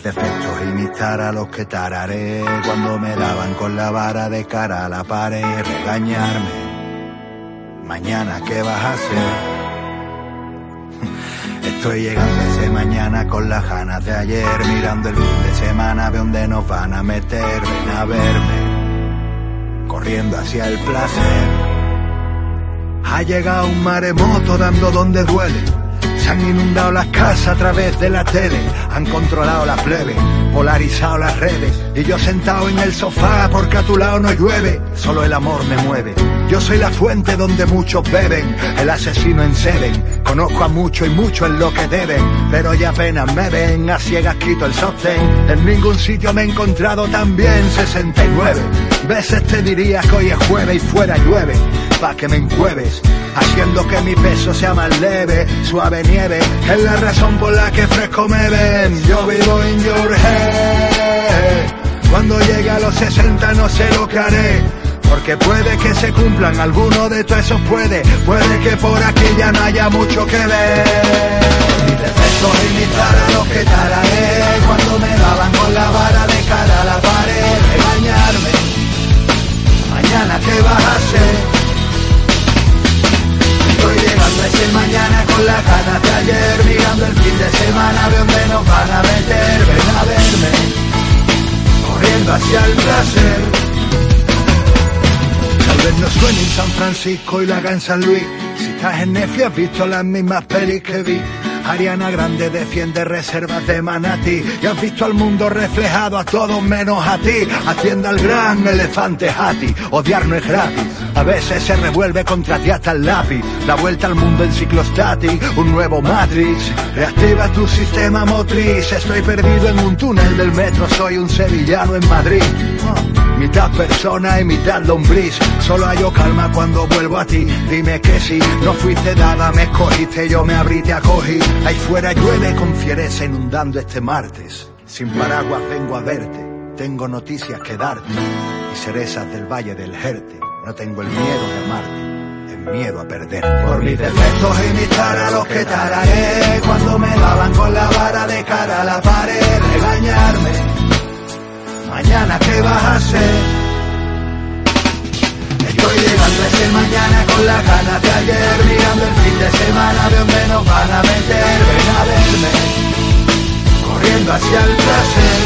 mis defectos y mis taras los que tararé cuando me daban con la vara de cara a la pared, regañarme. Mañana, ¿qué vas a hacer? Estoy llegando ese mañana con las ganas de ayer, mirando el fin de semana, ve dónde nos van a meter, ven a verme, corriendo hacia el placer. Ha llegado un maremoto dando donde duele. Han inundado las casas a través de la tele, han controlado la plebe, polarizado las redes. Y yo sentado en el sofá porque a tu lado no llueve, solo el amor me mueve. Yo soy la fuente donde muchos beben, el asesino en Seven. Conozco a mucho y mucho en lo que deben, pero ya apenas me ven, a ciegas quito el sostén. En ningún sitio me he encontrado tan bien 69. Veces te diría que hoy es jueves y fuera llueve, pa' que me encueves, haciendo que mi peso sea más leve, suave nieve, es la razón por la que fresco me ven. Yo vivo in your head, cuando llegue a los 60 no sé lo que haré. Porque puede que se cumplan alguno de todos esos puede, puede que por aquí ya no haya mucho que ver. Y mis taras los que tararé Francisco y la en San Luis. Si estás en Netflix has visto las mismas pelis que vi. Ariana Grande defiende reservas de Manatí y has visto al mundo reflejado a todos menos a ti. Hacienda al gran elefante Hati, odiar no es gratis. A veces se revuelve contra ti hasta el lápiz. La vuelta al mundo en ciclostatic, un nuevo Matrix. Reactiva tu sistema motriz. Estoy perdido en un túnel del metro, soy un sevillano en Madrid. Mitad persona y mitad lombriz. Solo hallo calma cuando vuelvo a ti. Dime que sí, no fuiste dada, me escogiste, yo me abrí, te acogí. Ahí fuera llueve con fiereza inundando este martes. Sin paraguas vengo a verte, tengo noticias que darte. Y cerezas del valle del Jerte. No tengo el miedo de amarte, miedo a perderte. Por mis defectos y mis taras los que tararé. Cuando me daban con la vara de cara a la pared, regañarme. Mañana qué vas a hacer. Estoy llegando ese mañana con las ganas de ayer, mirando el fin de semana de dónde nos van a meter, ven a verme, corriendo hacia el placer.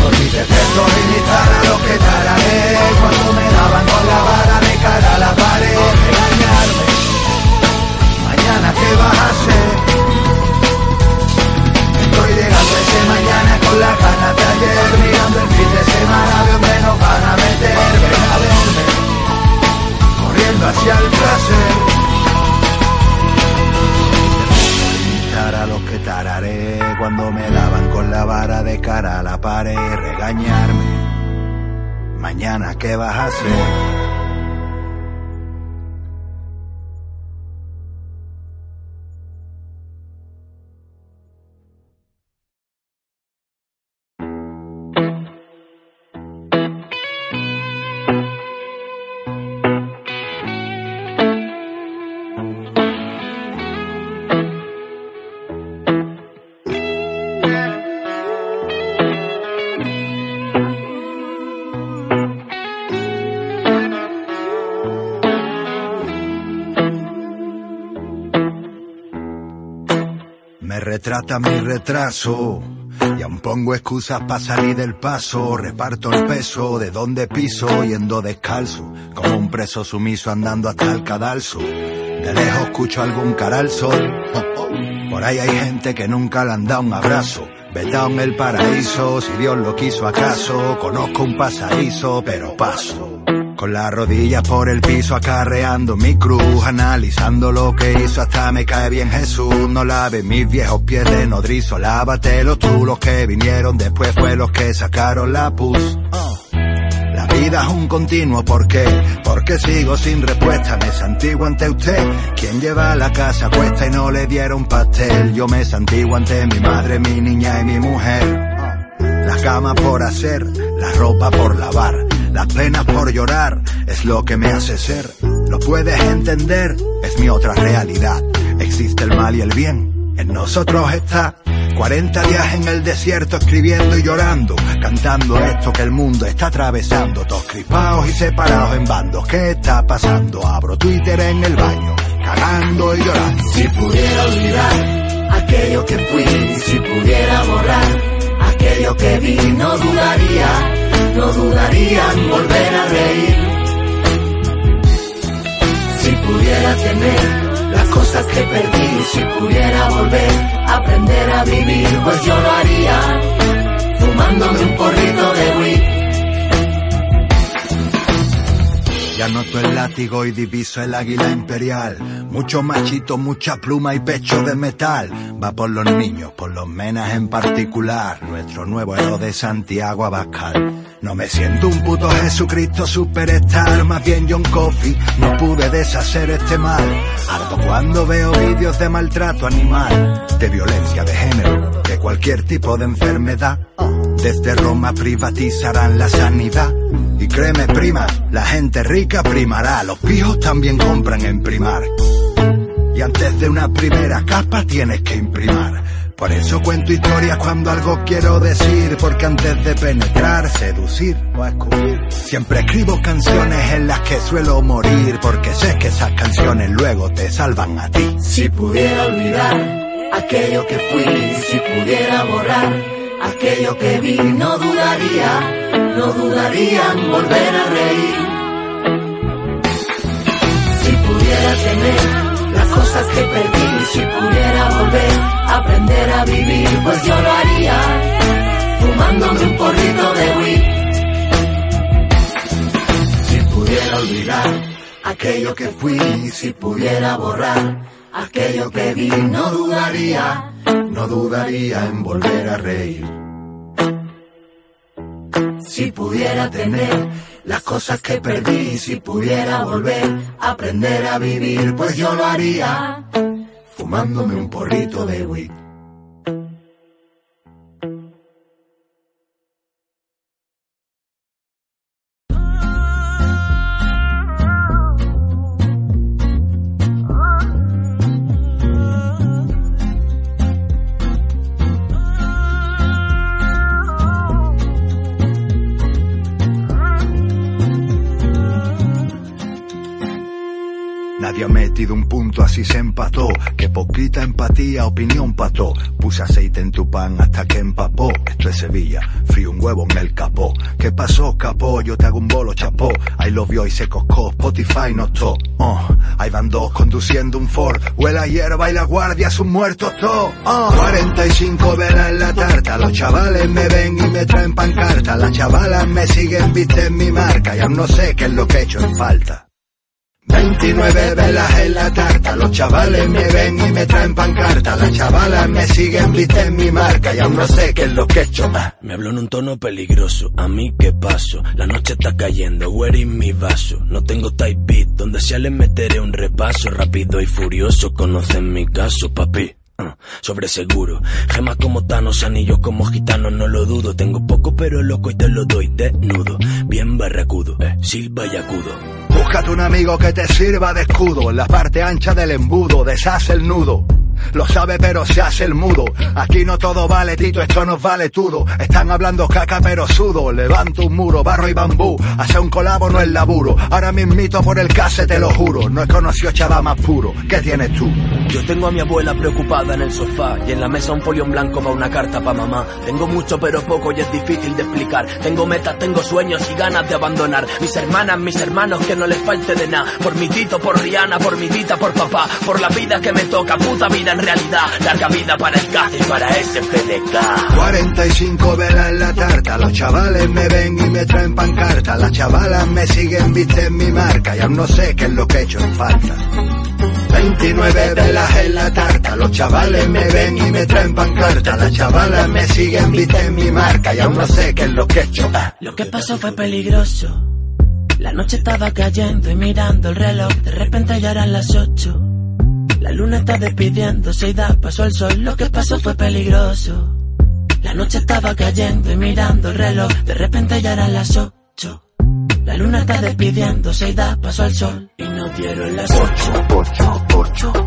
Por mis defectos y mi los que tararé, cuando me daban con la vara retrata mi retraso. Y aún pongo excusas para salir del paso. Reparto el peso de donde piso, yendo descalzo. Como un preso sumiso andando hasta el cadalso. De lejos escucho algún cara al sol. Por ahí hay gente que nunca le han dado un abrazo. Vetado en el paraíso, si Dios lo quiso acaso. Conozco un pasadizo, pero paso. Con las rodillas por el piso acarreando mi cruz, analizando lo que hizo hasta me cae bien Jesús. No lave mis viejos pies de nodrizo, lávatelo tú. Los que vinieron después fue los que sacaron la pus. La vida es un continuo, ¿por qué? Porque sigo sin respuesta, me santigo ante usted. Quien lleva la casa cuesta y no le dieron pastel. Yo me santigo ante mi madre, mi niña y mi mujer. La cama por hacer, la ropa por lavar, las penas por llorar, es lo que me hace ser. Lo puedes entender, es mi otra realidad. Existe el mal y el bien, en nosotros está. 40 días en el desierto escribiendo y llorando, cantando esto que el mundo está atravesando, todos crispados y separados en bandos. ¿Qué está pasando? Abro Twitter en el baño, cagando y llorando. Si pudiera olvidar aquello que fui, si pudiera borrar aquello que vi, no dudaría, no dudaría en volver a reír. Si pudiera tener las cosas que perdí, si pudiera volver a aprender a vivir, pues yo lo haría, fumándome un porrito de weed. Ya noto el látigo y diviso el águila imperial. Mucho machito, mucha pluma y pecho de metal. Va por los niños, por los menas en particular. Nuestro nuevo héroe de Santiago Abascal. No me siento un puto Jesucristo superstar, más bien John Coffey. No pude deshacer este mal. Harto cuando veo vídeos de maltrato animal, de violencia de género, de cualquier tipo de enfermedad. Desde Roma privatizarán la sanidad. Y créeme, prima, la gente rica primará. Los pijos también compran en primar. Y antes de una primera capa tienes que imprimar. Por eso cuento historias cuando algo quiero decir, porque antes de penetrar, seducir o escupir, siempre escribo canciones en las que suelo morir, porque sé que esas canciones luego te salvan a ti. Si pudiera olvidar aquello que fui, si pudiera borrar aquello que vi, no dudaría, no dudaría en volver a reír. Si pudiera tener las cosas que perdí, si pudiera volver a aprender a vivir, pues yo lo haría, fumándome un porrito de weed. Si pudiera olvidar aquello que fui, si pudiera borrar aquello que vi, no dudaría, no dudaría en volver a reír. Si pudiera tener las cosas que perdí, si pudiera volver a aprender a vivir, pues yo lo haría, fumándome un porrito de weed. Así se empató. Que poquita empatía, opinión pató. Puse aceite en tu pan hasta que empapó. Esto es Sevilla, frío un huevo me el capó. ¿Qué pasó, capó? Yo te hago un bolo, chapó. Ahí lo vio y se coscó. Spotify no to. Oh, ahí van dos conduciendo un Ford. Huele a hierba y la guardia son muertos. Oh, 45 velas en la tarta. Los chavales me ven y me traen pancarta. Las chavalas me siguen, visten mi marca. Y aún no sé qué es lo que he hecho en falta. 29 velas en la tarta, los chavales me ven y me traen pancarta, las chavalas me siguen, visten mi marca y aún no sé qué es lo que he hecho más. Me habló en un tono peligroso, a mí qué paso, la noche está cayendo, where in mi vaso, no tengo type beat, donde sea le meteré un repaso, rápido y furioso, conocen mi caso, papi. Ah, sobre seguro, gemas como Thanos, anillos como gitanos, no lo dudo. Tengo poco pero loco y te lo doy desnudo. Bien barracudo, eh, silba y acudo. Búscate un amigo que te sirva de escudo, en la parte ancha del embudo, deshace el nudo. Lo sabe pero se hace el mudo. Aquí no todo vale, Tito, esto nos vale todo. Están hablando caca pero sudo. Levanto un muro, barro y bambú. Hace un colabo no es laburo. Ahora mismito por el case te lo juro. No he conocido chaval más puro. ¿Qué tienes tú? Yo tengo a mi abuela preocupada en el sofá y en la mesa un folio en blanco va una carta pa' mamá. Tengo mucho pero poco y es difícil de explicar. Tengo metas, tengo sueños y ganas de abandonar. Mis hermanas, mis hermanos, que no les falte de nada. Por mi tito, por Rihanna, por mi tita, por papá. Por la vida que me toca, puta vida en realidad. Larga vida para el CAC y para ese PDK. 45 velas en la tarta, los chavales me ven y me traen pancarta, las chavalas me siguen, visten mi marca y aún no sé qué es lo que he hecho en falta. 29 velas en la tarta, los chavales me ven y me traen pancarta, las chavalas me siguen, visten mi marca y aún no sé qué es lo que he hecho. Ah. Lo que pasó fue peligroso. La noche estaba cayendo y mirando el reloj, de repente ya eran las ocho. La luna está despidiéndose y da paso al sol. Lo que pasó fue peligroso. La noche estaba cayendo y mirando el reloj. De repente ya eran las ocho. La luna está despidiéndose y da paso al sol. Y no dieron las ocho, ocho, ocho.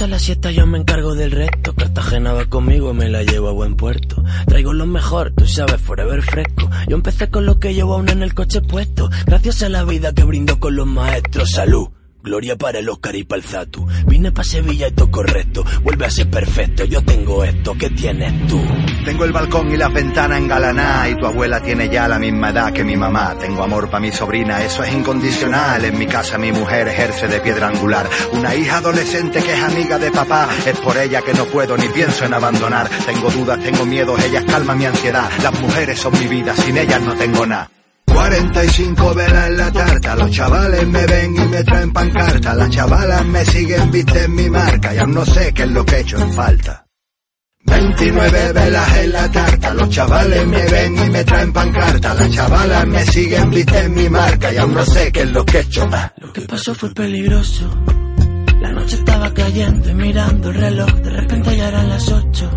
A la siesta yo me encargo del resto. Cartagena va conmigo, me la llevo a buen puerto. Traigo lo mejor, tú sabes, forever fresco. Yo empecé con lo que llevo aún en el coche puesto. Gracias a la vida que brindo con los maestros. Salud. Gloria para el Oscar y para el Zatu. Vine pa' Sevilla y todo correcto. Vuelve a ser perfecto. Yo tengo esto. ¿Qué tienes tú? Tengo el balcón y las ventanas engalaná y tu abuela tiene ya la misma edad que mi mamá. Tengo amor para mi sobrina, eso es incondicional. En mi casa mi mujer ejerce de piedra angular. Una hija adolescente que es amiga de papá. Es por ella que no puedo ni pienso en abandonar. Tengo dudas, tengo miedos, ellas calman mi ansiedad. Las mujeres son mi vida, sin ellas no tengo nada. 45 velas en la tarta, los chavales me ven y me traen pancarta, las chavalas me siguen, visten mi marca y aún no sé qué es lo que he hecho en falta. 29 velas en la tarta, los chavales me ven y me traen pancarta, las chavalas me siguen, visten mi marca y aún no sé qué es lo que he hecho. Lo que pasó fue peligroso. La noche estaba cayendo y mirando el reloj, de repente ya eran las 8.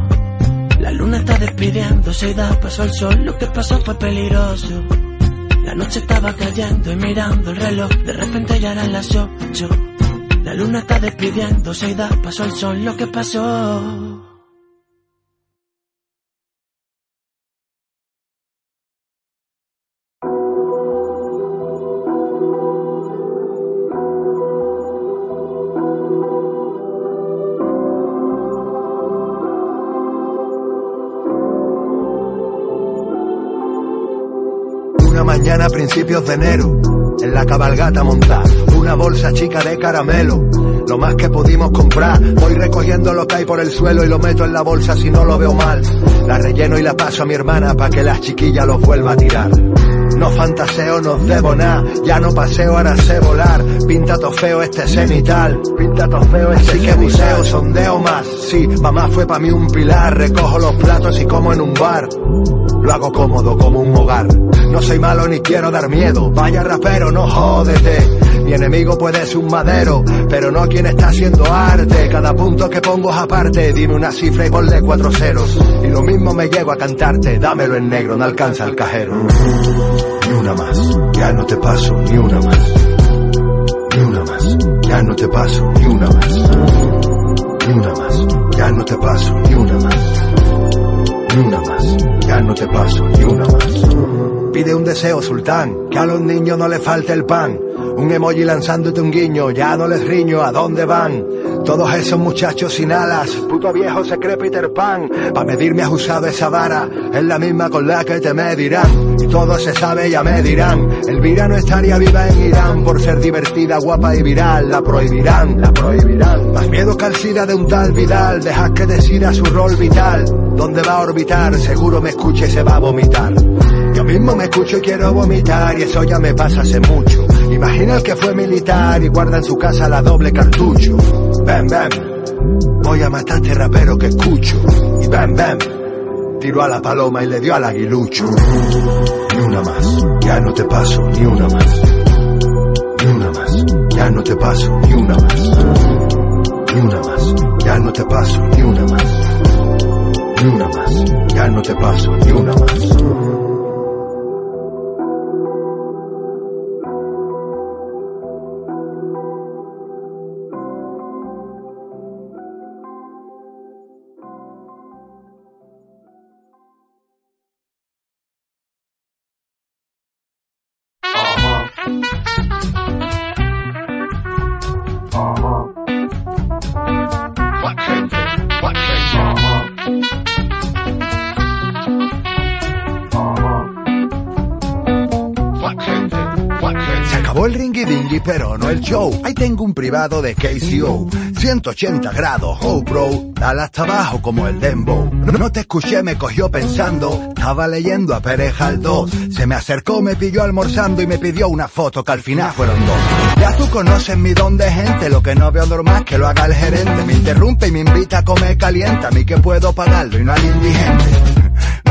La luna está despidiéndose y da paso al sol, lo que pasó fue peligroso. La noche estaba cayendo y mirando el reloj, de repente ya eran las ocho. La luna está despidiéndose y da paso al sol, lo que pasó. Mañana a principios de enero, en la cabalgata montada, una bolsa chica de caramelo. Lo más que pudimos comprar, voy recogiendo lo que hay por el suelo y lo meto en la bolsa si no lo veo mal. La relleno y la paso a mi hermana para que la chiquilla los vuelva a tirar. No fantaseo, no debo nada, ya no paseo, ahora sé volar. Pinta feo este cenital, pinta feo este Así que museo, sondeo más. Sí, mamá fue para mí un pilar, recojo los platos y como en un bar. Lo hago cómodo como un hogar. No soy malo ni quiero dar miedo. Vaya rapero, no jódete. Mi enemigo puede ser un madero, pero no quien está haciendo arte. Cada punto que pongo es aparte. Dime una cifra y ponle cuatro ceros. Y lo mismo me llego a cantarte. Dámelo en negro, no alcanza el cajero. Ni una más, ya no te paso, ni una más. Ni una más, ya no te paso, ni una más. Ni una más, ya no te paso, ni una más. Ni una más, ya no te paso, ni una más. Pide un deseo, sultán, que a los niños no les falte el pan. Un emoji lanzándote un guiño, ya no les riño, ¿a dónde van? Todos esos muchachos sin alas, puto viejo se cree Peter Pan. Pa' medirme has usado esa vara, es la misma con la que te medirán. Y todo se sabe, ya me dirán. Elvira no estaría viva en Irán por ser divertida, guapa y viral. La prohibirán, la prohibirán. Más miedo que al de un tal Vidal, dejas que decida su rol vital. ¿Dónde va a orbitar? Seguro me escuche y se va a vomitar. Mismo me escucho y quiero vomitar y eso ya me pasa hace mucho. Imagina el que fue militar y guarda en su casa la doble cartucho. Bam, bam. Voy a matar a este rapero que escucho. Y bam, bam. Tiró a la paloma y le dio al aguilucho. Ni una más, ya no te paso, ni una más. Ni una más, ya no te paso, ni una más. Ni una más, ya no te paso, ni una más. Ni una más, ya no te paso, ni una más. Acabó el ringy dingy, pero no el show. Ahí tengo un privado de KCO. 180 grados, oh bro. Dale hasta abajo como el dembow. No, te escuché, me cogió pensando. Estaba leyendo a Pérez Galdós. Se me acercó, me pilló almorzando y me pidió una foto que al final fueron dos. Ya tú conoces mi don de gente. Lo que no veo normal que lo haga el gerente. Me interrumpe y me invita a comer caliente. A mí que puedo pagarlo y no al indigente.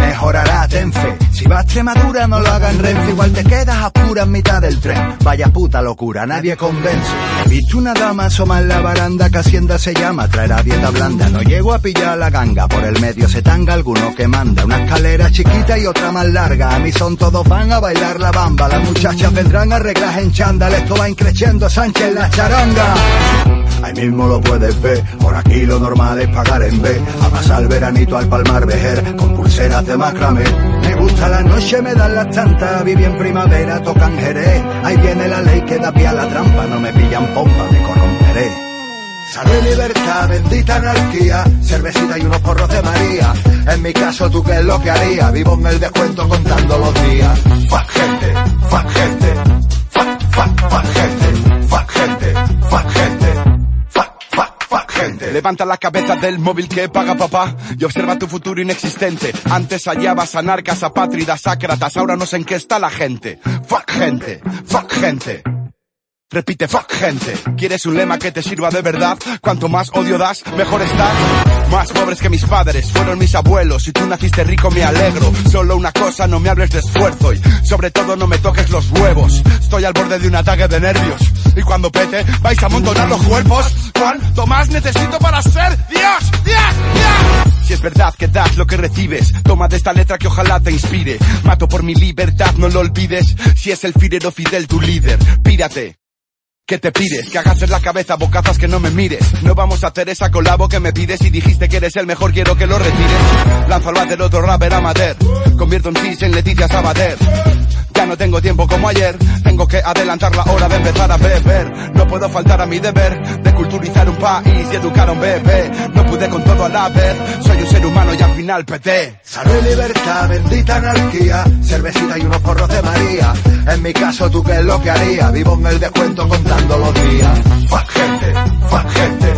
Mejorará, ten fe. Si vas a Extremadura no lo hagan Renfe, igual te quedas a oscura en mitad del tren. Vaya puta locura, nadie convence. He visto una dama asomar la baranda que hacienda se llama, traerá dieta blanda. No llego a pillar la ganga, por el medio se tanga alguno que manda. Una escalera chiquita y otra más larga, a mí son todos van a bailar la bamba. Las muchachas vendrán a en chándal, esto va increciendo Sánchez la charanga. Ahí mismo lo puedes ver, por aquí lo normal es pagar en B. A pasar veranito al palmar vejer, con pulseras de Me gusta la noche, me dan las tantas, viví en primavera, tocan jerez. Ahí viene la ley que da pie a la trampa, no me pillan pompa, me corromperé. Salud y libertad, bendita anarquía, cervecita y unos porros de María. En mi caso, ¿tú qué es lo que haría? Vivo en el descuento contando los días. Fuck gente, fuck gente, fuck, fuck, fuck gente, fuck gente, fuck gente. Levanta la cabeza del móvil que paga papá y observa tu futuro inexistente. Antes hallabas anarcas, apátridas, ácratas, ahora no sé en qué está la gente. Fuck gente, fuck gente. Repite, fuck gente. ¿Quieres un lema que te sirva de verdad? Cuanto más odio das, mejor estás. Más pobres que mis padres, fueron mis abuelos. Si tú naciste rico, me alegro. Solo una cosa, no me hables de esfuerzo y sobre todo no me toques los huevos. Estoy al borde de un ataque de nervios. Y cuando pete, vais a amontonar los cuerpos. ¿Cuánto más necesito para ser Dios? ¡Dios! ¡Dios! Si es verdad que das lo que recibes, toma de esta letra que ojalá te inspire. Mato por mi libertad, no lo olvides. Si es el firero Fidel tu líder, pírate. ¿Qué te pides? Que hagas en la cabeza bocazas que no me mires. No vamos a hacer esa colabo que me pides y dijiste que eres el mejor, quiero que lo retires. Lánzalo al del otro rapper amateur. Convierto en cis en Leticia Sabater. Ya no tengo tiempo como ayer, tengo que adelantar la hora de empezar a beber. No puedo faltar a mi deber de culturizar un país y educar a un bebé. No pude con todo a la vez, soy un ser humano y al final peté. Salud libertad, bendita anarquía, cervecita y unos porros de María. En mi caso, ¿tú qué es lo que haría? Vivo en el descuento contando los días. Fuck gente, fuck gente,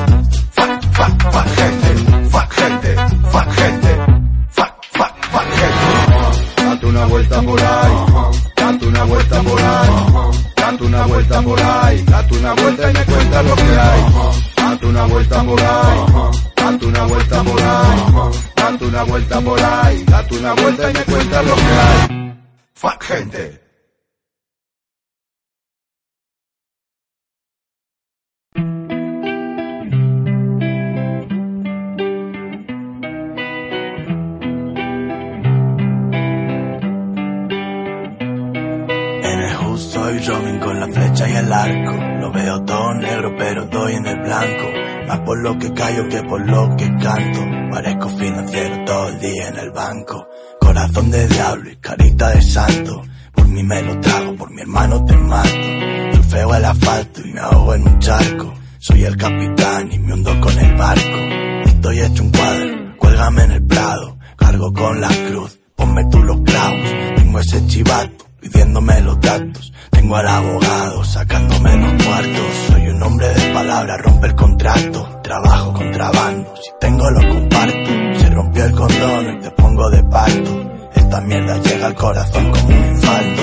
fuck, fuck, fuck gente, fuck gente, fuck gente, fuck, fuck, fuck gente. Date una vuelta por ahí, date una vuelta por ahí, date una vuelta por ahí, date una vuelta y me cuenta lo que hay. Date una vuelta por ahí, date una vuelta por ahí, date una vuelta por ahí, date una vuelta y me cuenta lo que hay. Fuck gente. Soy Robin con la flecha y el arco. Lo veo todo negro, pero doy en el blanco. Más por lo que callo que por lo que canto. Parezco financiero todo el día en el banco. Corazón de diablo y carita de santo. Por mí me lo trago, por mi hermano te mato. Surfeo el asfalto y me ahogo en un charco. Soy el capitán y me hundo con el barco. Estoy hecho un cuadro, cuélgame en el prado. Cargo con la cruz, ponme tú los clavos. Tengo ese chivato pidiéndome los datos. Tengo al abogado sacándome los cuartos. Soy un hombre de palabra, rompe el contrato. Trabajo contrabando, si tengo lo comparto. Se rompió el condón y te pongo de parto. Esta mierda llega al corazón como un infarto.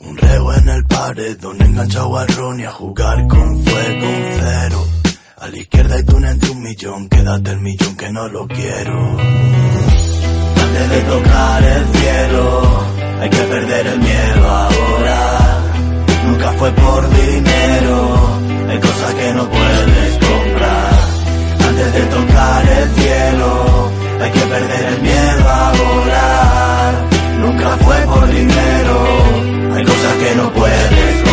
Un reo en el paredón, enganchado al ron y a jugar con fuego un cero. A la izquierda hay túnel de un millón, quédate el millón que no lo quiero. Antes de tocar el cielo, hay que perder el miedo ahora. Nunca fue por dinero, hay cosas que no puedes comprar. Antes de tocar el cielo, hay que perder el miedo a volar. Nunca fue por dinero, hay cosas que no puedes comprar.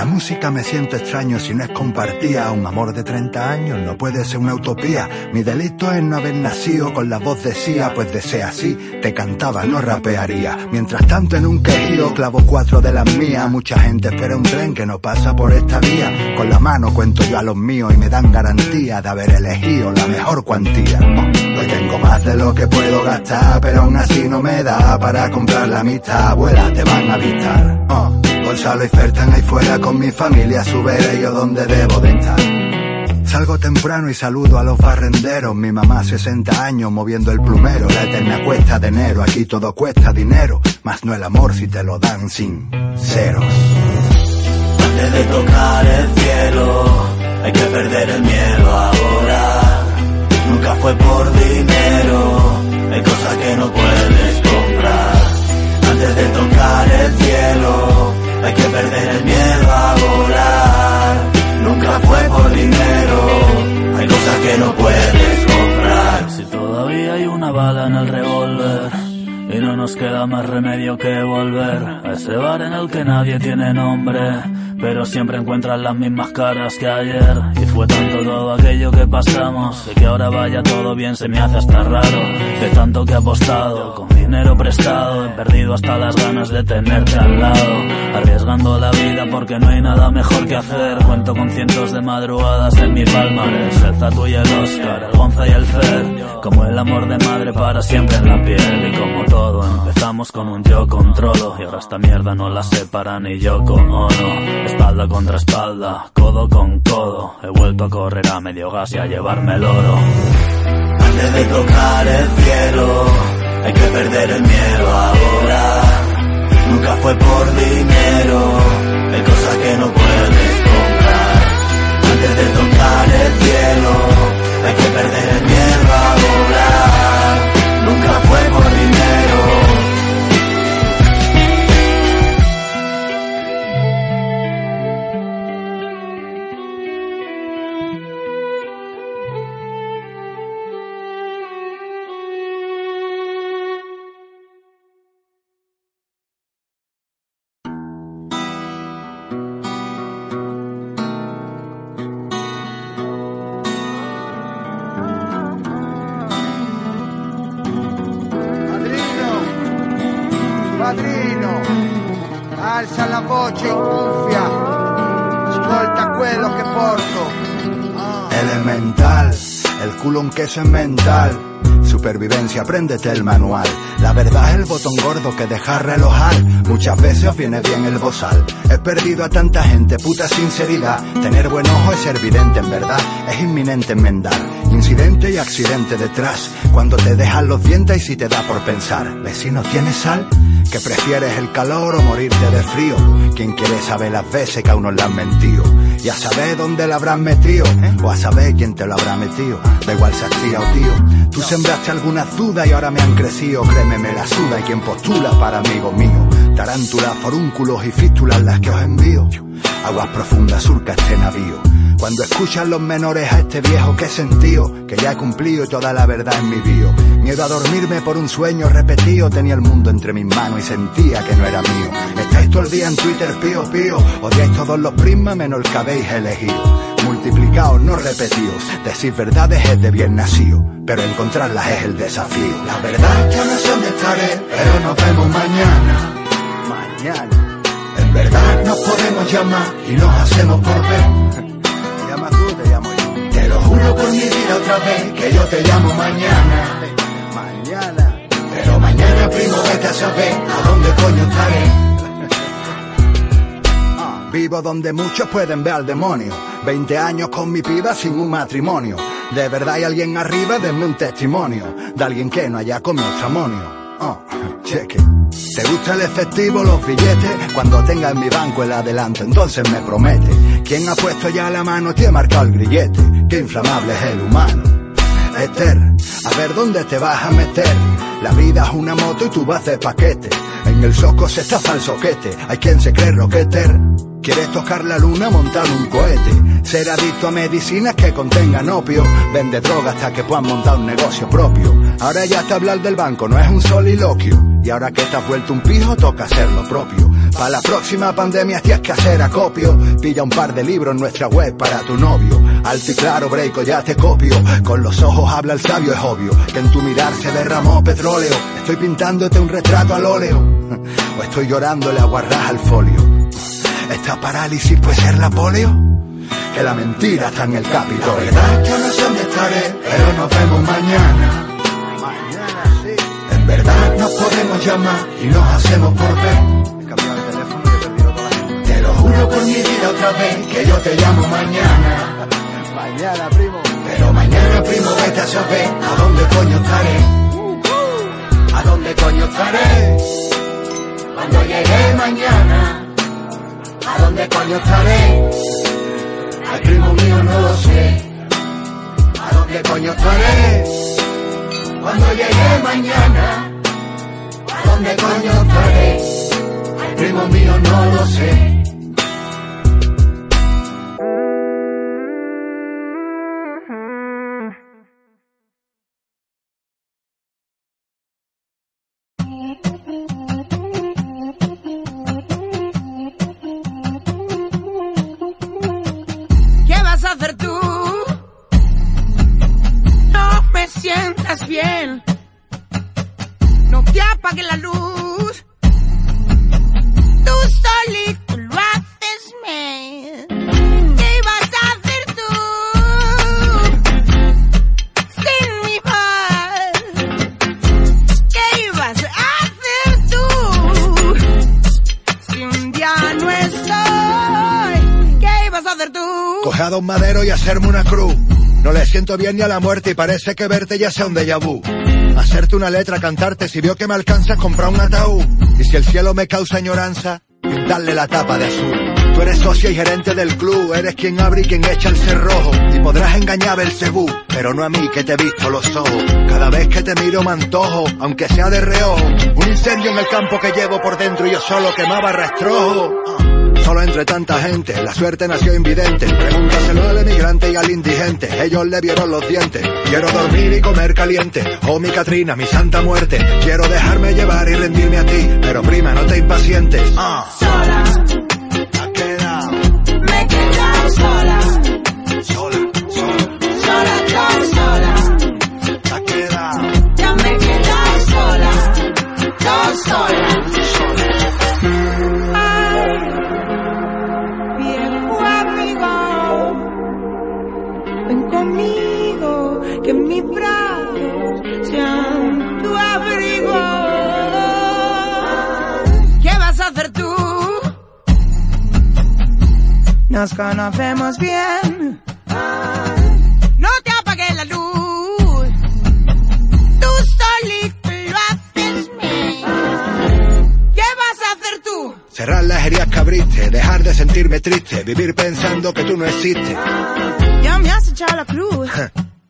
La música me siento extraño si no es compartida. Un amor de 30 años no puede ser una utopía. Mi delito es no haber nacido con la voz de pues de ser así te cantaba, no rapearía. Mientras tanto en un quejío clavo cuatro de las mías. Mucha gente espera un tren que no pasa por esta vía. Con la mano cuento yo a los míos y me dan garantía de haber elegido la mejor cuantía. Hoy tengo más de lo que puedo gastar, pero aún así no me da para comprar la mitad. Abuela, te van a avistar. Gonzalo y Fer están ahí fuera con mi familia, su veré yo donde debo de estar. Salgo temprano y saludo a los barrenderos. Mi mamá 60 años moviendo el plumero. La eterna cuesta de enero. Aquí todo cuesta dinero. Más no el amor si te lo dan sin ceros. Antes de tocar el cielo, hay que perder el miedo ahora. Nunca fue por dinero, hay cosas que no puedes comprar. Antes de tocar el cielo, hay que perder el miedo a volar. Nunca fue por dinero, hay cosas que no puedes comprar. Si todavía hay una bala en el revólver. Y no nos queda más remedio que volver a ese bar en el que nadie tiene nombre pero siempre encuentran las mismas caras que ayer. Y fue tanto todo aquello que pasamos, de que ahora vaya todo bien se me hace hasta raro. De tanto que he apostado, con dinero prestado, he perdido hasta las ganas de tenerte al lado. Arriesgando la vida porque no hay nada mejor que hacer. Cuento con cientos de madrugadas en mi palmarés, el Zatu y el Oscar, el Gonza y el Fer. Como el amor de madre para siempre en la piel. Y como empezamos con un yo controlo. Y ahora esta mierda no la separa ni yo con no espalda contra espalda, codo con codo. He vuelto a correr a medio gas y a llevarme el oro. Antes de tocar el cielo, hay que perder el miedo ahora. Nunca fue por dinero, hay cosas que no puedes comprar. Supervivencia, apréndete el manual. La verdad es el botón gordo que deja relojar. Muchas veces os viene bien el bozal. He perdido a tanta gente, puta sinceridad. Tener buen ojo es ser vidente, en verdad. Es inminente enmendar. Incidente y accidente detrás. Cuando te dejan los dientes y si te da por pensar. Vecino, ¿tienes sal? Que prefieres el calor o morirte de frío. Quien quiere saber las veces que a uno le han mentido. Y a saber dónde la habrán metido, o a saber quién te lo habrá metido. Da igual si tía o tío. Tú sembraste algunas dudas y ahora me han crecido. Créeme, me la suda y quien postula para amigo mío. Tarántulas, forúnculos y fístulas las que os envío. Aguas profundas surca este navío. Cuando escuchan los menores a este viejo que he sentido, que ya he cumplido toda la verdad en mi bio. Miedo a dormirme por un sueño repetido, tenía el mundo entre mis manos y sentía que no era mío. Estáis todo el día en Twitter pío pío, odiáis todos los prismas menos el que habéis elegido. Multiplicaos, no repetidos, decir verdades es de bien nacido, pero encontrarlas es el desafío. La verdad que no sé dónde estaré, pero nos vemos mañana. Mañana. En verdad nos podemos llamar y nos hacemos por ver juro por mi vida otra vez que yo te llamo mañana. Mañana. Pero mañana, primo, vete a saber a dónde coño estaré. Ah, vivo donde muchos pueden ver al demonio. 20 años con mi piba sin un matrimonio. De verdad hay alguien arriba, denme un testimonio. De alguien que no haya comido tramonio. Oh, cheque. ¿Te gusta el efectivo, los billetes? Cuando tenga en mi banco el adelanto, entonces me promete. ¿Quién ha puesto ya la mano? ¿Quién ha marcado el grillete? Qué inflamable es el humano. Esther, a ver dónde te vas a meter. La vida es una moto y tú vas de paquete. En el soco se está el soquete. Hay quien se cree roqueter. ¿Quieres tocar la luna, montar un cohete? Ser adicto a medicinas que contengan opio. Vende droga hasta que puedan montar un negocio propio. Ahora ya te hablar del banco, no es un soliloquio. Y ahora que te has vuelto un pijo, toca hacer lo propio. Para la próxima pandemia tienes que hacer acopio. Pilla un par de libros en nuestra web para tu novio. Alto y claro, breako, ya te copio. Con los ojos habla el sabio, es obvio. Que en tu mirar se derramó petróleo. Estoy pintándote un retrato al óleo. O estoy llorándole a guarrar al folio. Esta parálisis puede ser la polio. Que la mentira está en el capítulo. La verdad yo no sé dónde estaré, pero nos vemos mañana. Mañana sí. En verdad nos podemos llamar y nos hacemos por ver. Juro por mi vida otra vez que yo te llamo mañana. mañana, primo. Pero mañana, primo, vete a saber a dónde coño estaré. ¿A dónde coño estaré? Cuando llegue mañana. ¿A dónde coño estaré? Al primo mío no lo sé. ¿A dónde coño estaré? Cuando llegue mañana. ¿A dónde coño estaré. Primo mío, no lo sé. Siento bien ni a la muerte y parece que verte ya sea un déjà vu. Hacerte una letra, cantarte, si veo que me alcanzas, comprar un ataúd. Y si el cielo me causa añoranza, pintarle la tapa de azul. Tú eres socia y gerente del club, eres quien abre y quien echa el cerrojo. Y podrás engañar el cebú, pero no a mí que te he visto los ojos. Cada vez que te miro me antojo, aunque sea de reojo. Un incendio en el campo que llevo por dentro y yo solo quemaba rastrojo. Solo entre tanta gente, la suerte nació invidente. Pregúntaselo al emigrante y al indigente, ellos le vieron los dientes. Quiero dormir y comer caliente, oh mi Catrina, mi santa muerte. Quiero dejarme llevar y rendirme a ti, pero prima, no te impacientes. Ah, Sola, ha quedado me he quedado sola. sola, sola, Sola, tan sola. ha quedado Ya me he quedado sola. Tan sola. Nos conocemos bien. No te apagues la luz. Tú solito lo haces. ¿Qué vas a hacer tú? Cerrar las heridas que abriste, dejar de sentirme triste, vivir pensando que tú no existes. Ya me has echado la cruz.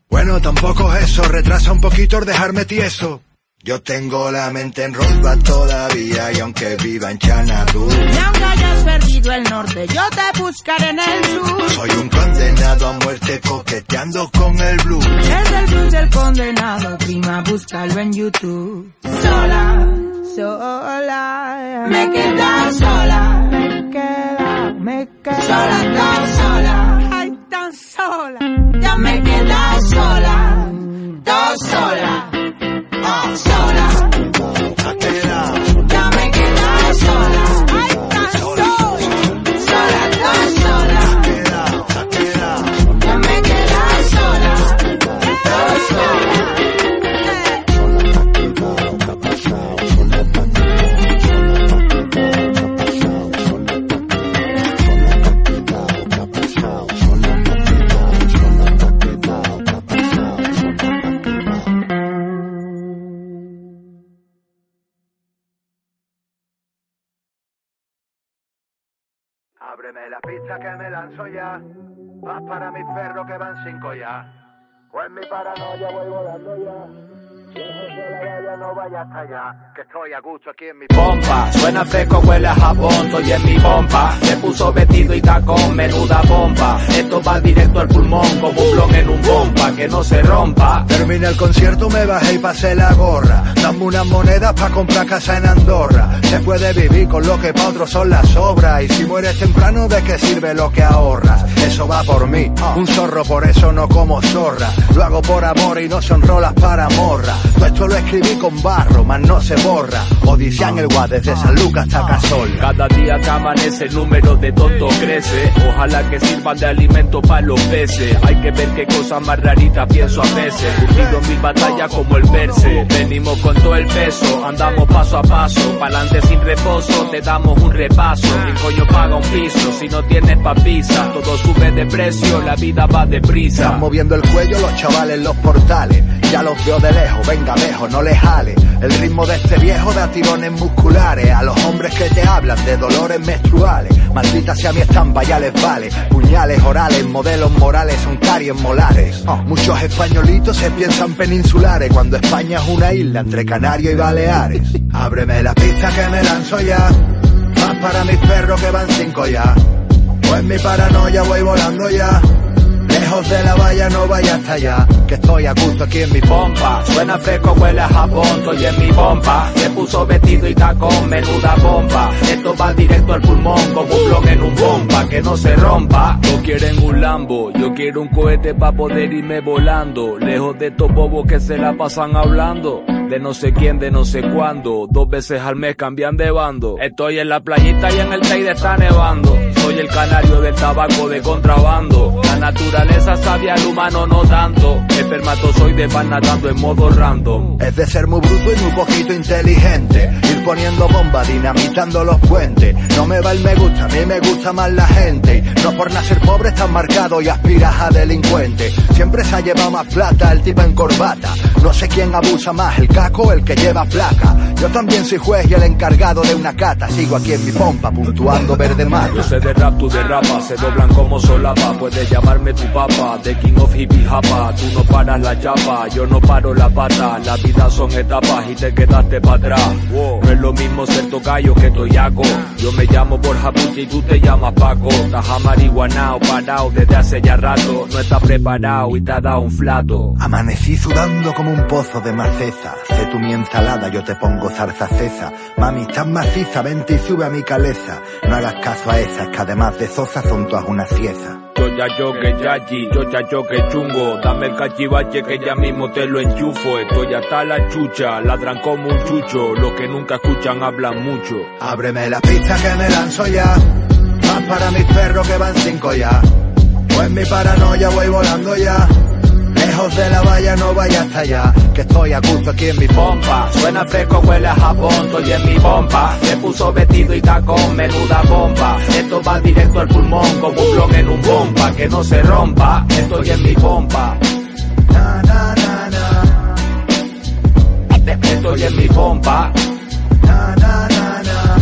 Bueno, tampoco es eso, retrasa un poquito el dejarme tieso. Yo tengo la mente en Rosbach todavía y aunque viva en Xanadu, Y aunque hayas perdido el norte, yo te buscaré en el sur. soy un condenado a muerte coqueteando con el blues. Es el blues del condenado, prima, búscalo en YouTube. Sola, sola, me he quedado sola. Me he quedado, me he quedado sola, tan sola. Ay, tan sola. Ya me he quedado sola, tan sola. Ah, que me lanzo ya. Vas para mis perros que van sin collar. Pues mi paranoia voy volando ya. No allá. Que estoy a gusto aquí en mi Pompa, suena fresco, huele a jabón, estoy en mi pompa. Me puso vestido y tacón, menuda pompa. Esto va directo al pulmón, como un blon en un bomba, que no se rompa. Terminé el concierto, me bajé y pasé la gorra. Dame unas monedas pa' comprar casa en Andorra. Se puede vivir con lo que pa' otros son las obras. Y si mueres temprano, ¿de qué sirve lo que ahorras? Eso va por mí, un zorro, por eso no como zorra. Lo hago por amor y no son rolas para morra. Todo esto lo escribí con barro, mas no se borra. Odisea en el Guad desde San Lucas hasta Casol. Cada día que amanece el número de tontos crece. Ojalá que sirvan de alimento para los peces. Hay que ver qué cosas más raritas pienso a veces. Hundido en mil batallas como el verse. Venimos con todo el peso, andamos paso a paso. Pa'lante sin reposo, te damos un repaso. Mi coño paga un piso si no tienes papisa. Todo sube de precio, la vida va deprisa. Están moviendo el cuello los chavales en los portales. Ya los veo de lejos, venga viejo, no le jale. El ritmo de este viejo da tirones musculares a los hombres que te hablan de dolores menstruales. Maldita sea mi estampa, ya les vale. Puñales orales, modelos morales, son caries molares. Oh, muchos españolitos se piensan peninsulares cuando España es una isla entre Canarias y Baleares. Ábreme la pista que me lanzo ya. Más para mis perros que van cinco ya. Pues mi paranoia voy volando ya. Lejos de la valla, no vaya hasta allá. Que estoy a gusto aquí en mi pompa. Suena fresco, huele a Japón, estoy en mi bomba. Se puso vestido y tacón, menuda bomba. Esto va directo al pulmón, como un blog en un bomba, que no se rompa. No quieren un Lambo, yo quiero un cohete para poder irme volando. Lejos de estos bobos que se la pasan hablando. De no sé quién, de no sé cuándo. Dos veces al mes cambian de bando. Estoy en la playita y en el Teide está nevando. Soy el canario del tabaco de contrabando. La naturaleza sabia, el humano no tanto. Espermatozoides van nadando en modo random. Es de ser muy bruto y muy poquito inteligente. Ir poniendo bombas, dinamitando los puentes. No me va el me gusta, a mí me gusta más la gente. No por nacer pobre estás marcado y aspiras a delincuente. Siempre se ha llevado más plata el tipo en corbata. No sé quién abusa más, el caco o el que lleva placa. Yo también soy juez y el encargado de una cata. Sigo aquí en mi pompa, puntuando verde mar. De rap, tú de rapa, se doblan como solapa. Puedes llamarme tu papa, The King of Hippie Japa. Tú no paras la chapa, yo no paro la pata. La vida son etapas y te quedaste para atrás. No es lo mismo ser tocayo que toyaco. Yo me llamo Borja Puche y tú te llamas Paco. Estás amariguanao, parado desde hace ya rato. No estás preparado y te ha dado un flato. Amanecí sudando como un pozo de maceza. Sé tu mi ensalada, yo te pongo zarza cesa. Mami, estás maciza, vente y sube a mi caleza. No hagas caso a esas, que además de zozas son todas una cieza. Yo ya yo que yachi, yo ya yo que chungo. Dame el cachivache que ya mismo te lo enchufo. Estoy hasta la chucha, ladran como un chucho. Los que nunca escuchan hablan mucho. Ábreme la pista que me lanzo ya. Más para mis perros que van cinco ya. Pues mi paranoia voy volando ya. Lejos de la valla, no vaya hasta allá. Que estoy a gusto aquí en mi pompa. Pompa, suena fresco, huele a Japón, estoy en mi bomba. Se puso vestido y tacón, menuda bomba. Esto va directo al pulmón, como un blog en un bomba. Que no se rompa, estoy en mi bomba. Na, na, na, na. Estoy en mi bomba. Na, na, na, na.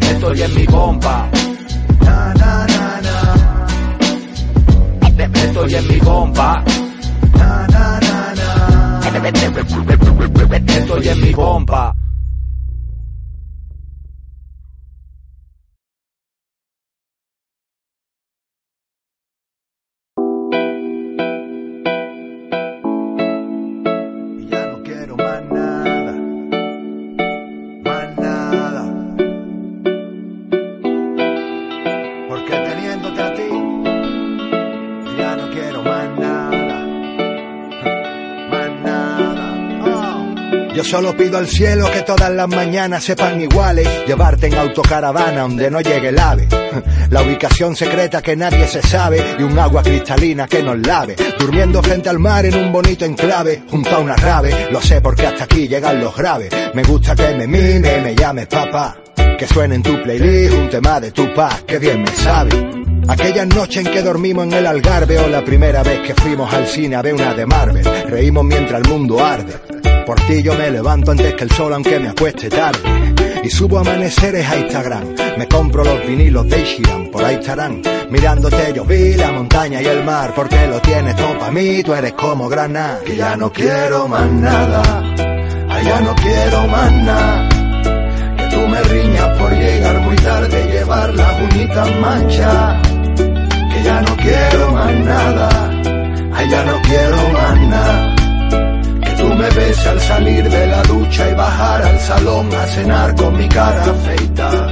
Estoy en mi bomba. Estoy en mi bomba. Estoy en mi bomba. Solo pido al cielo que todas las mañanas sepan iguales, llevarte en autocaravana donde no llegue el ave, la ubicación secreta que nadie se sabe. Y un agua cristalina que nos lave, durmiendo frente al mar en un bonito enclave, junto a una rave, lo sé porque hasta aquí llegan los graves, me gusta que me mime, me llames papá, que suene en tu playlist un tema de tu paz, que bien me sabe. Aquellas noches en que dormimos en el Algarve o la primera vez que fuimos al cine a ver una de Marvel, reímos mientras el mundo arde. Por ti yo me levanto antes que el sol aunque me acueste tarde. Y subo amaneceres a Instagram. Me compro los vinilos de Ishiran, por ahí estarán. Mirándote yo vi la montaña y el mar, porque lo tienes todo para mí, tú eres como granada. Que ya no quiero más nada, ay, ya no quiero más nada. Que tú me riñas por llegar muy tarde, llevar las uñitas mancha. Que ya no quiero más nada, ay, ya no quiero más nada. Tú me ves al salir de la ducha y bajar al salón a cenar con mi cara afeita.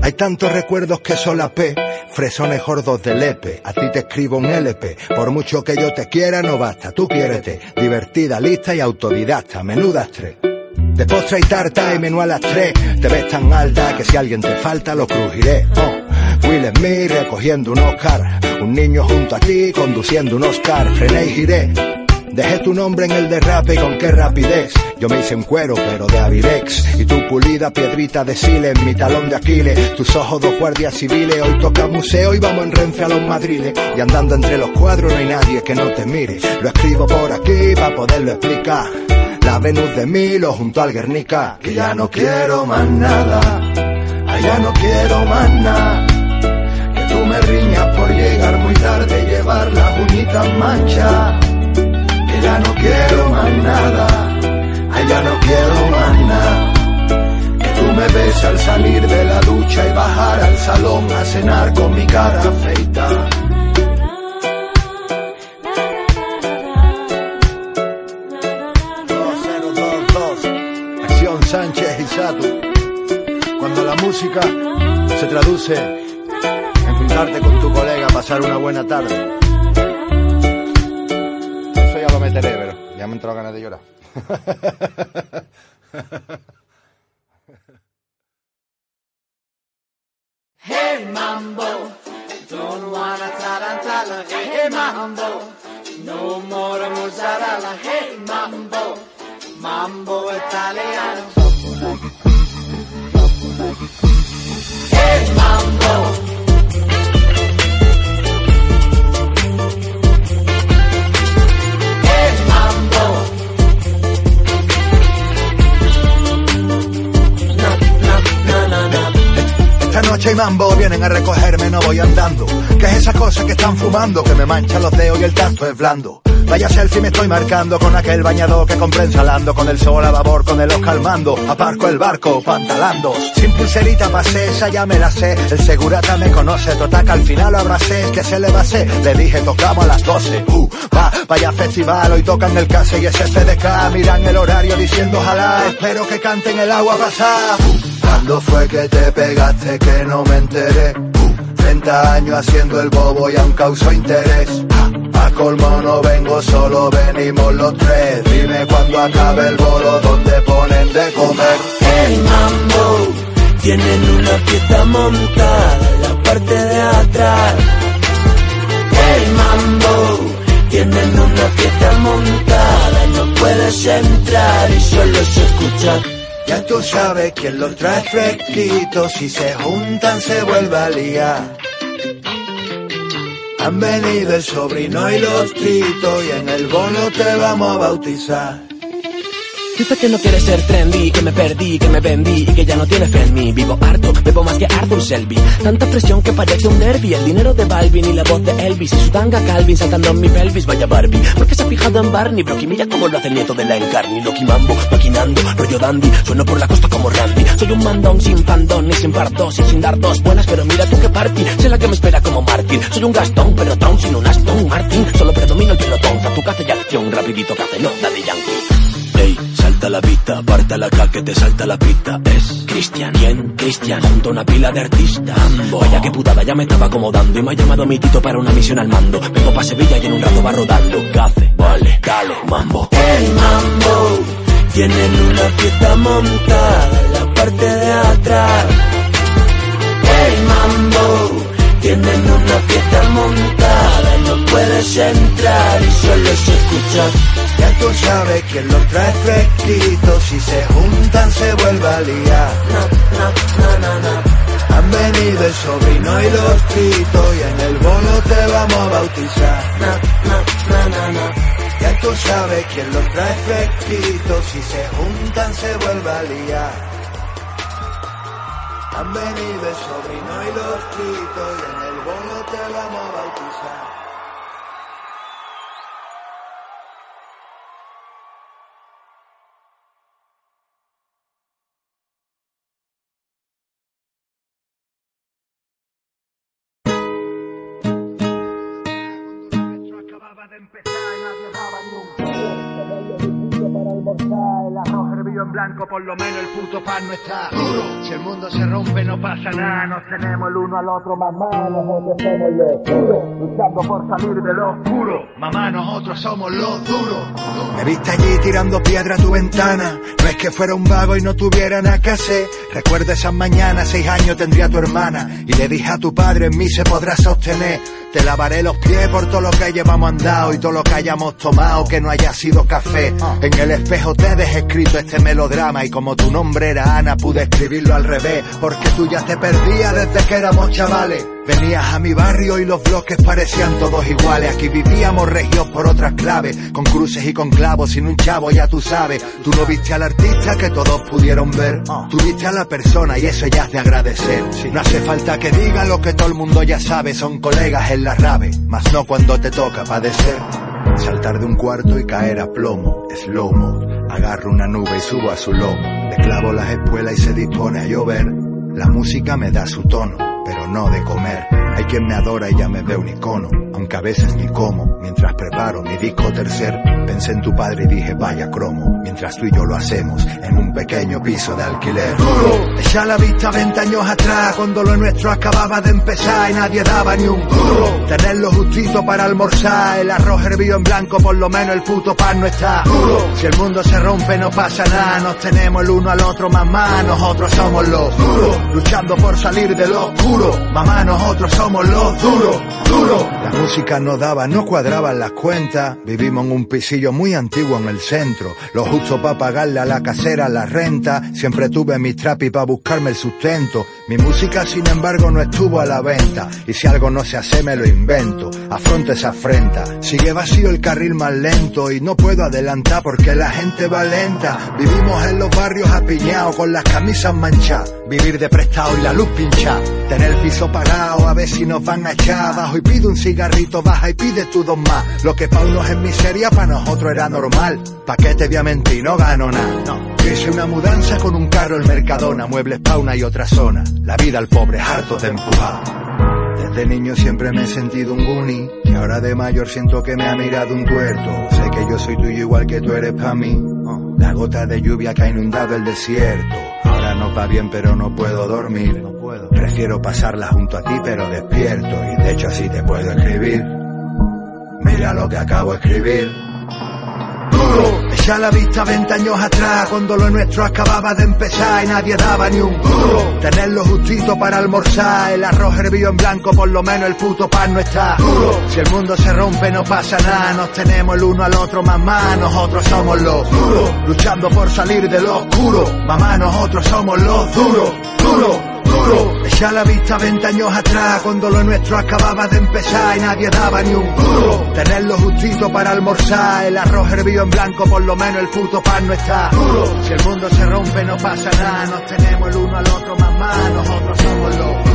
Hay tantos recuerdos que solapé, fresones gordos de lepe. A ti te escribo un LP, por mucho que yo te quiera no basta. Tú quiérete, divertida, lista y autodidacta, menudas tres. De postre y tarta y menú a las tres. Te ves tan alta que si alguien te falta lo crujiré. Oh. Will Smith recogiendo un Oscar. Un niño junto a ti conduciendo un Oscar. Frené y giré. Dejé tu nombre en el derrape y con qué rapidez. Yo me hice un cuero, pero de Avirex. Y tu pulida piedrita de Sile en mi talón de Aquiles. Tus ojos dos guardias civiles. Hoy toca museo y vamos en Renfe a los Madriles. Y andando entre los cuadros no hay nadie que no te mire. Lo escribo por aquí para poderlo explicar. La Venus de Milo junto al Guernica. Que ya no quiero más nada. Allá no quiero más nada. Que tú me riñas por llegar muy tarde y llevar las uñitas manchas ya no quiero más nada, ay ya no quiero más nada. Que tú me ves al salir de la ducha y bajar al salón a cenar con mi cara feita. Acción Sánchez y Sato. Cuando la música se traduce en juntarte con tu colega a pasar una buena tarde meteré, pero ya me entró ganas de llorar. Hey mambo, don't wanna tarantala. Hey mambo, no more mozzarella. Hey mambo, mambo italiano. Hey mambo. Mambo, vienen a recogerme, no voy andando. ¿Qué es esa cosa que están fumando? Que me manchan los dedos y el tacto es blando. Vaya selfie me estoy marcando con aquel bañador que compré ensalando, con el sol a babor, con el os calmando, aparco el barco, pantalando, sin pulserita pasé, esa ya me la sé, el segurata me conoce, total que al final lo abracé, que se le va a le dije tocamos a las 12, uh, va, vaya festival, hoy tocan el case y ese CDK, miran el horario diciendo ojalá, espero que canten el agua pasada. ¿Cuándo fue que te pegaste que no me enteré? 30 años haciendo el bobo y aún causó interés. A colmo no vengo solo, venimos los tres. Dime cuando acabe el bolo, donde ponen de comer. El mambo, tienen una fiesta montada en la parte de atrás. El mambo, tienen una fiesta montada, no puedes entrar y solo se escucha. Ya tú sabes quién los trae fresquitos, si se juntan se vuelve a liar. Han venido el sobrino y los tritos y en el bolo te vamos a bautizar. Dice que no quiere ser trendy, que me perdí, que me vendí y que ya no tiene fe en mí. Vivo harto, bebo más que Arthur Selby. Tanta presión que parece un derby. El dinero de Balvin y la voz de Elvis. Y su tanga Calvin saltando en mi pelvis. Vaya Barbie, porque se ha fijado en Barney. Brocky, mira cómo lo hace el nieto de la Encarni. Loki Mambo, maquinando, rollo dandy. Sueno por la costa como Randy. Soy un mandón sin fandón, ni sin pardos y sin dar dos buenas. Pero mira tú que party, sé la que me espera como Martin. Soy un Gastón, pero Tom sin un Aston Martin. Solo predomino el pelotón, tu caza y acción. Rapidito café, no, de Yankee. Salta la vista, aparta la ca que te salta la pista. Es Cristian, ¿quién? Cristian, junto a una pila de artistas. Vaya que putada, ya me estaba acomodando y me ha llamado mi tito para una misión al mando. Vengo pa' Sevilla y en un rato va rodando. Gafe, vale, dale, mambo. El mambo, tienen una fiesta montada en la parte de atrás. El mambo, tienen una fiesta montada, no puedes entrar y solo se escucha. Ya tú sabes quién los trae fresquitos, si se juntan se vuelve a liar. Han venido el sobrino y los tritos y en el bolo te vamos a bautizar. Ya tú sabes quién los trae fresquitos, si se juntan se vuelve a liar. Han venido el sobrino y los tritos y en el bolo te vamos a blanco, por lo menos el puto pan no está duro. Si el mundo se rompe no pasa nada, nos tenemos el uno al otro, mamá, nosotros somos los duros, luchando por salir de lo oscuro. Mamá, nosotros somos los duros. Me viste allí tirando piedra a tu ventana, no es que fuera un vago y no tuviera nada que hacer. Recuerda esas mañanas, seis años tendría tu hermana, y le dije a tu padre, en mí se podrá sostener. Te lavaré los pies por todo lo que llevamos andado y todo lo que hayamos tomado que no haya sido café. En el espejo te dejé escrito este melodrama y como tu nombre era Ana pude escribirlo al revés porque tú ya te perdías desde que éramos chavales. Venías a mi barrio y los bloques parecían todos iguales. Aquí vivíamos regios por otras claves, con cruces y con clavos, sin un chavo ya tú sabes. Tú no viste al artista que todos pudieron ver, tú viste a la persona y eso ya es de agradecer. No hace falta que diga lo que todo el mundo ya sabe, son colegas en la rave, mas no cuando te toca padecer. Saltar de un cuarto y caer a plomo, slow mo. Agarro una nube y subo a su lomo. Le clavo las espuelas y se dispone a llover. La música me da su tono, pero no de comer. Hay quien me adora y ya me ve un icono, aunque a veces ni como. Mientras preparo mi disco tercer, pensé en tu padre y dije vaya cromo. Mientras tú y yo lo hacemos en un pequeño piso de alquiler. Duro, echa la vista 20 años atrás, cuando lo nuestro acababa de empezar y nadie daba ni un duro. Tenerlo justito para almorzar, el arroz hervido en blanco, por lo menos el puto pan no está duro. Si el mundo se rompe no pasa nada, nos tenemos el uno al otro, mamá, nosotros somos los duros. Luchando por salir de lo oscuro, mamá, nosotros somos los duros, duros. La música no daba, no cuadraban las cuentas, vivimos en un pisillo muy antiguo en el centro, lo justo para pagarle a la casera la renta, siempre tuve mis trapis para buscarme el sustento, mi música sin embargo no estuvo a la venta, y si algo no se hace me lo invento, afronta esa afrenta, sigue vacío el carril más lento. Y no puedo adelantar porque la gente va lenta, vivimos en los barrios apiñados con las camisas manchadas, vivir de prestado y la luz pinchada, tener el piso pagado a ver si nos van a echar abajo y pide un cigarrito, baja y pide tú dos más, lo que pa' unos es miseria, pa' nosotros era normal, pa' que te voy a no gano nada, no. Hice una mudanza con un carro el Mercadona, muebles pa' una y otra zona, la vida al pobre es harto de empujar. Desde niño siempre me he sentido un guni y ahora de mayor siento que me ha mirado un tuerto. Sé que yo soy tuyo igual que tú eres pa' mí. La gota de lluvia que ha inundado el desierto. No va bien pero no puedo dormir. No puedo. Prefiero pasarla junto a ti pero despierto y de hecho así te puedo escribir. Mira lo que acabo de escribir. Duro, la vista 20 años atrás cuando lo nuestro acababa de empezar y nadie daba ni un duro. Tenerlo justito para almorzar, el arroz hervido en blanco, por lo menos el puto pan no está. Si el mundo se rompe no pasa nada, nos tenemos el uno al otro, mamá, nosotros somos los duros. Luchando por salir de lo oscuro, mamá, nosotros somos los duros, duros. Duro, la vista 20 años atrás cuando lo nuestro acababa de empezar y nadie daba ni un duro. Tenerlo justito para almorzar, el arroz hervido en blanco, por lo menos el puto pan no está duro. Si el mundo se rompe no pasa nada, nos tenemos el uno al otro, mamá, nosotros somos los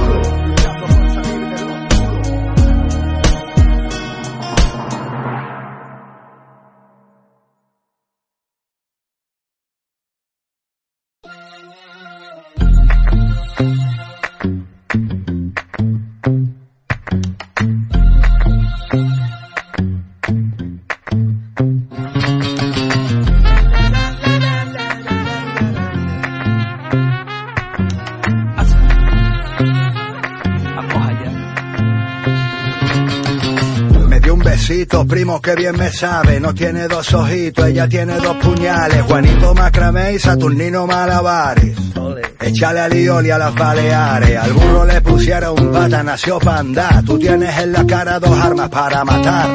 que bien me sabe. No tiene dos ojitos, ella tiene dos puñales. Juanito Macramé y Saturnino Malabares. Échale al Ioli a las Baleares. Al burro le pusieron pata, nació pa' andar. Tú tienes en la cara dos armas para matar.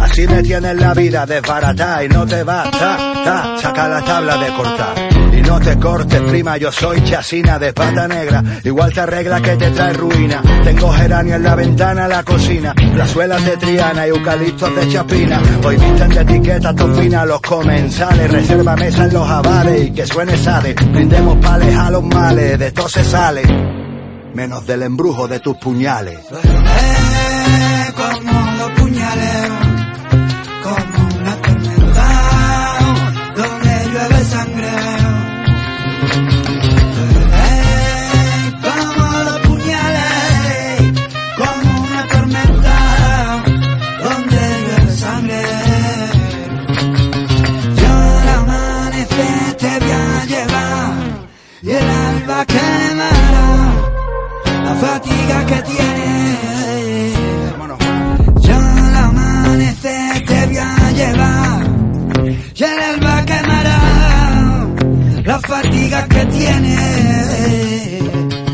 Así me tienes la vida desbaratada y no te basta. Ta, saca la tabla de cortar. Y no te cortes, prima, yo soy chasina de pata negra. Igual te arregla que te trae ruina. Tengo geranio en la ventana, la cocina. Plazuelas de Triana y eucaliptos de Chapina. Hoy visten de etiqueta tofina los comensales. Reserva mesa en los avales y que suene sale. Brindemos pales a los males, de todo se sale. Menos del embrujo de tus puñales. Como los puñales, fatiga que tiene. Ya al amanecer te voy a llevar y el alba quemará la fatiga que tiene.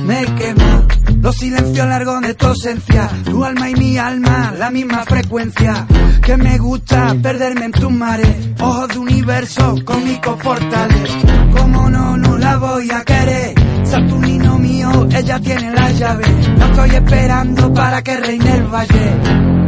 Me quema los silencios largos de tu ausencia, tu alma y mi alma, la misma frecuencia. Que me gusta perderme en tus mares, ojos de universo, cómicos portales. Como no, no la voy a querer. Saturnino mío, ella tiene la llave. No estoy esperando para que reine el valle.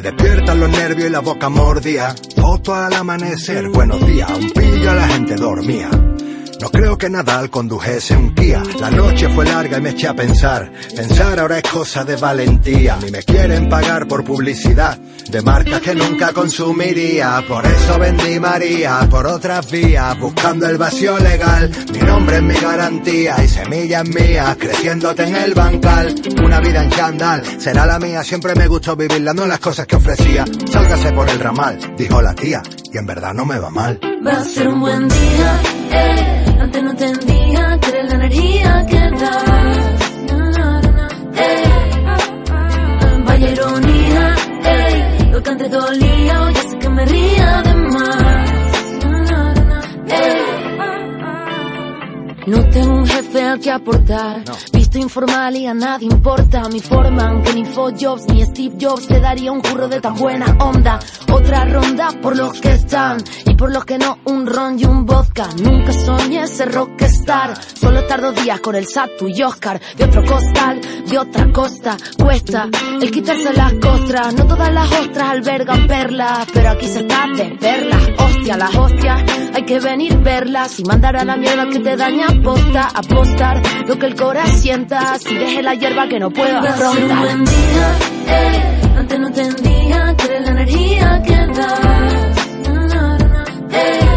Me despiertan los nervios y la boca mordía. Foto al amanecer, buenos días, un pillo a la gente dormía. No creo que Nadal condujese un Kia. La noche fue larga y me eché a pensar. Pensar ahora es cosa de valentía. Ni me quieren pagar por publicidad de marcas que nunca consumiría. Por eso vendí María por otras vías, buscando el vacío legal. Mi nombre es mi garantía y semillas mías, creciéndote en el bancal. Una vida en chandal será la mía. Siempre me gustó vivirla, no las cosas que ofrecía. Sálgase por el ramal, dijo la tía. Y en verdad no me va mal. Va a ser un buen día, eh. Antes no entendía que eres la energía que na, na, eh. Vaya ironía, eh. Lo que antes dolía, hoy hace que me ría de más. No tengo un jefe al que aportar. Visto informal y a nadie importa mi forma. Aunque ni Fo Jobs ni Steve Jobs te daría un curro de tan buena onda. Otra ronda por los que están y por los que no, un ron y un vodka. Nunca soñé ser rockstar. Solo estar dos días con el Satu y Oscar. De otro costal, de otra costa. Cuesta el quitarse las costras. No todas las ostras albergan perlas. Pero aquí se está de perlas. Hostia, las hostias. Hay que venir verlas y mandar a la mierda que te daña aposta. Apostar lo que el corazón sienta. Si deje la hierba que no puedo Va a ser un afrontar. buen día, eh. Antes no entendía que la energía que das. Eh.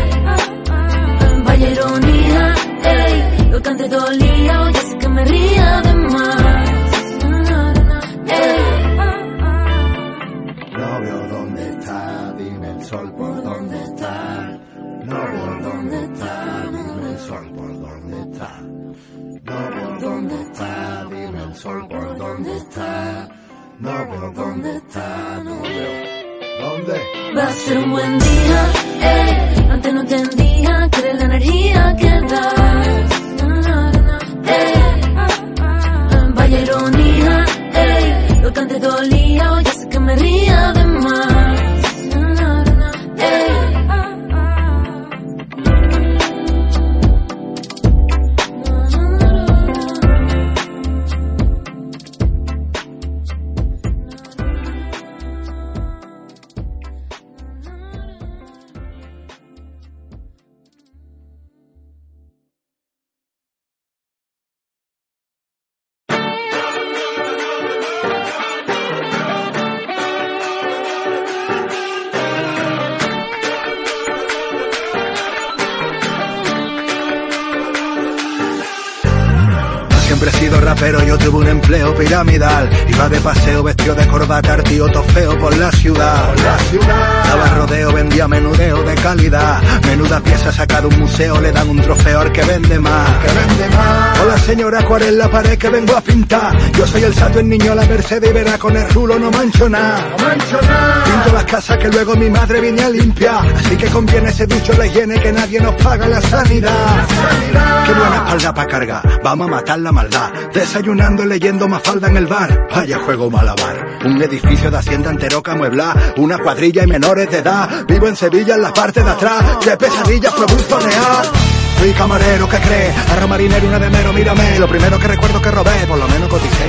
¿Cuál es la pared que vengo a pintar? Yo soy el sato, el niño, la Mercedes y verá con el rulo no mancho nada. No mancho nada. Pinto las casas que luego mi madre viene a limpiar. Así que conviene ese ducho la higiene que nadie nos paga la sanidad. La sanidad. Qué buena espalda para cargar, vamos a matar la maldad. Desayunando, leyendo más falda en el bar. Vaya juego malabar. Un edificio de hacienda enteroca muebla, una cuadrilla y menores de edad. Vivo en Sevilla en la parte de atrás. De pesadillas fue real. Fui camarero, ¿qué cree? Arro marinero, una de mero, mírame. Lo primero que recuerdo que robé, por lo menos coticé.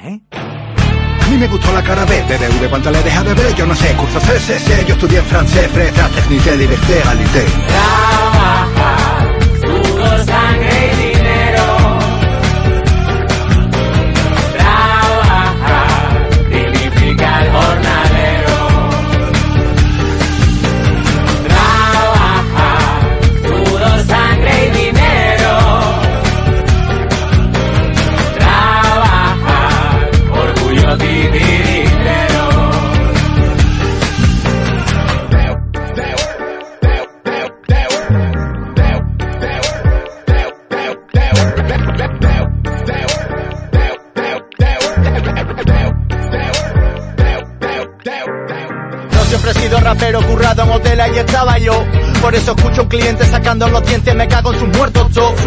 ¿Eh? A mí me gustó la cara B, BBV, ¿cuánto le deja de ver? Yo no sé, curso CCC, yo estudié en francés, fresa, technique, liberté, alité. Rapero, currado en hotel, ahí estaba yo. Por eso escucho un cliente sacando los dientes, me cago en sus muertos todos.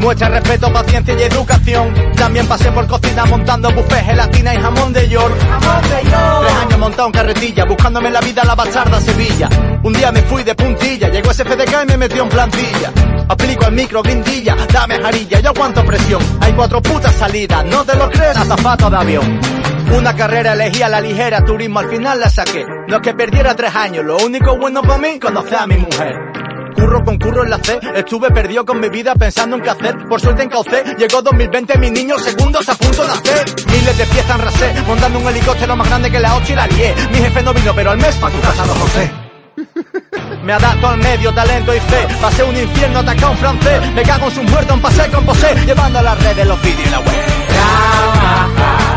Muestra respeto, paciencia y educación. También pasé por cocina montando buffet, gelatina y jamón de york. Tres años montado en carretilla, buscándome la vida la bastarda Sevilla. Un día me fui de puntilla, llegó ese FDK y me metió en plantilla. Aplico al micro, guindilla, dame jarilla, yo aguanto presión. Hay cuatro putas salidas, no te lo crees, azafato de avión. Una carrera elegí a la ligera, turismo al final la saqué. No es que perdiera tres años, lo único bueno para mí, conocer a mi mujer. Curro con curro en la C, estuve perdido con mi vida pensando en qué hacer. Por suerte encaucé, llegó 2020, mi niño segundos a punto de nacer. Miles de piezas en rasé, montando un helicóptero más grande que la 8 y la lié. Mi jefe no vino, pero al mes pa' tu casa no José. Me adapto al medio, talento y fe. Pasé un infierno, atacado un francés. Me cago en sus muertos, pasé con posé. Llevando a las redes los vídeos y la web.